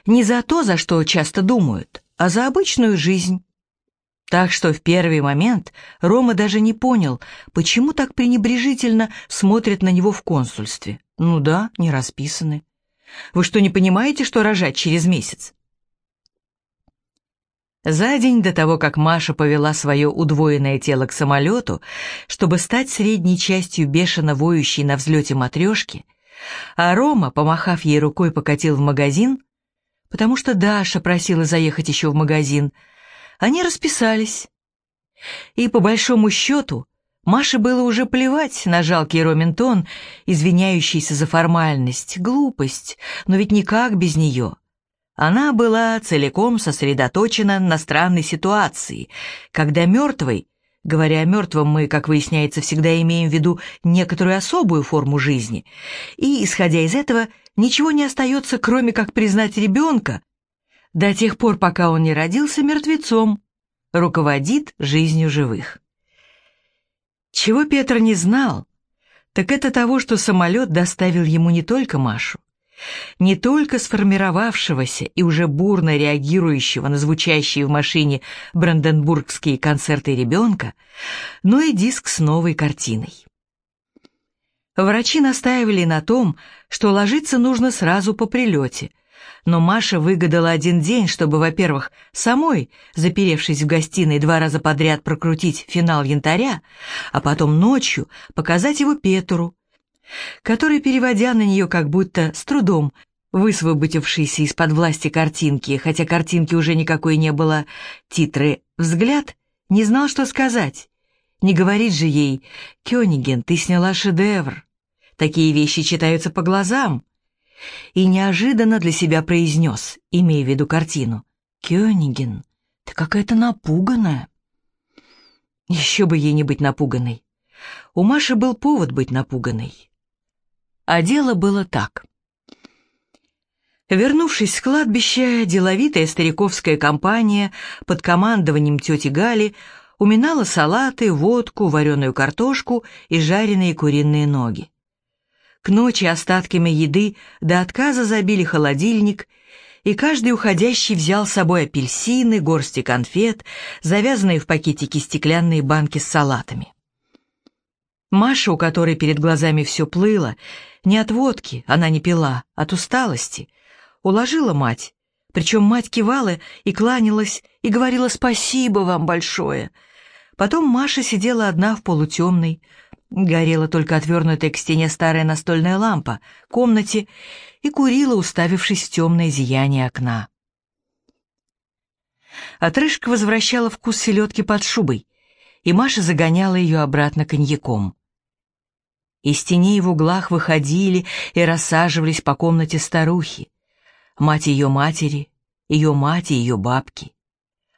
не за то, за что часто думают, а за обычную жизнь. Так что в первый момент Рома даже не понял, почему так пренебрежительно смотрят на него в консульстве. Ну да, не расписаны. Вы что, не понимаете, что рожать через месяц? За день до того, как Маша повела свое удвоенное тело к самолету, чтобы стать средней частью бешено воющей на взлете матрешки, а Рома, помахав ей рукой, покатил в магазин, потому что Даша просила заехать еще в магазин, они расписались. И по большому счету Маше было уже плевать на жалкий Ромин тон, извиняющийся за формальность, глупость, но ведь никак без нее. Она была целиком сосредоточена на странной ситуации, когда мертвый, говоря о мертвом, мы, как выясняется, всегда имеем в виду некоторую особую форму жизни, и, исходя из этого, ничего не остается, кроме как признать ребенка, до тех пор, пока он не родился мертвецом, руководит жизнью живых. Чего Петр не знал, так это того, что самолет доставил ему не только Машу, не только сформировавшегося и уже бурно реагирующего на звучащие в машине бранденбургские концерты ребенка, но и диск с новой картиной. Врачи настаивали на том, что ложиться нужно сразу по прилете, но Маша выгадала один день, чтобы, во-первых, самой, заперевшись в гостиной два раза подряд прокрутить финал янтаря, а потом ночью показать его Петру, который, переводя на нее как будто с трудом, высвободившийся из-под власти картинки, хотя картинки уже никакой не было, титры «Взгляд», не знал, что сказать. Не говорить же ей «Кёниген, ты сняла шедевр». Такие вещи читаются по глазам. И неожиданно для себя произнес, имея в виду картину, «Кёниген, ты какая-то напуганная». Еще бы ей не быть напуганной. У Маши был повод быть напуганной. А дело было так. Вернувшись с кладбища, деловитая стариковская компания под командованием тети Гали уминала салаты, водку, вареную картошку и жареные куриные ноги. К ночи остатками еды до отказа забили холодильник, и каждый уходящий взял с собой апельсины, горсти конфет, завязанные в пакетики стеклянные банки с салатами. Маша, у которой перед глазами все плыло, не от водки она не пила, от усталости, уложила мать, причем мать кивала и кланялась, и говорила «спасибо вам большое». Потом Маша сидела одна в полутемной, горела только отвернутая к стене старая настольная лампа, комнате и курила, уставившись в темное зияние окна. Отрыжка возвращала вкус селедки под шубой, и Маша загоняла ее обратно коньяком. Из теней в углах выходили и рассаживались по комнате старухи. Мать ее матери, ее мать и ее бабки.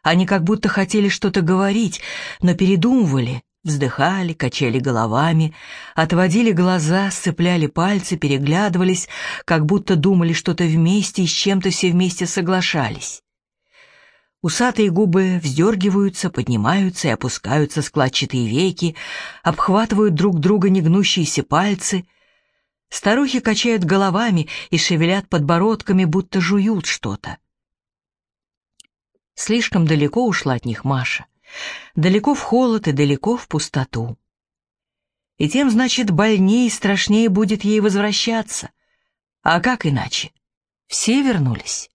Они как будто хотели что-то говорить, но передумывали, вздыхали, качали головами, отводили глаза, сцепляли пальцы, переглядывались, как будто думали что-то вместе и с чем-то все вместе соглашались. Усатые губы вздергиваются, поднимаются и опускаются складчатые веки, обхватывают друг друга негнущиеся пальцы. Старухи качают головами и шевелят подбородками, будто жуют что-то. Слишком далеко ушла от них Маша. Далеко в холод и далеко в пустоту. И тем, значит, больнее и страшнее будет ей возвращаться. А как иначе? Все вернулись.